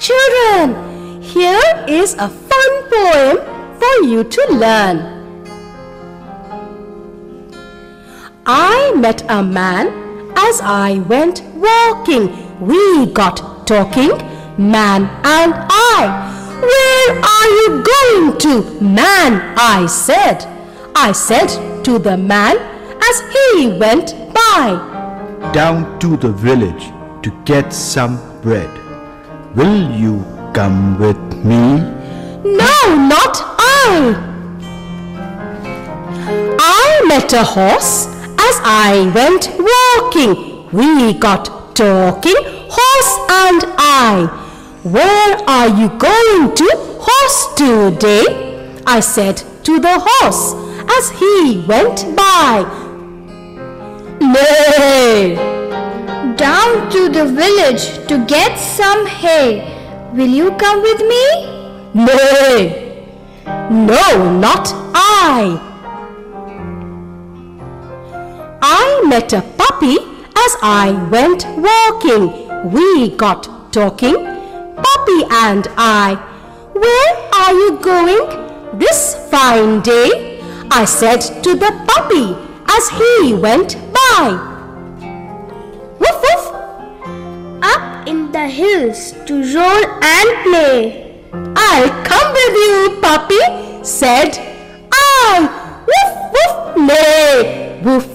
Children, here is a fun poem for you to learn. I met a man as I went walking. We got talking, man and I. Where are you going to, man? I said. I said to the man as he went by. down to the village to get some bread. Will you come with me? No, not I. I met a horse as I went walking. We got talking, horse and I. Where are you going to, horse, today? I said to the horse as he went by. Nay, Down to the village to get some hay. Will you come with me? nay, no, not I. I met a puppy as I went walking. We got talking, puppy and I. Where are you going this fine day? I said to the puppy as he went by. The hills to roll and play. I'll come with you, puppy, said I. Woof woof, nay, woof.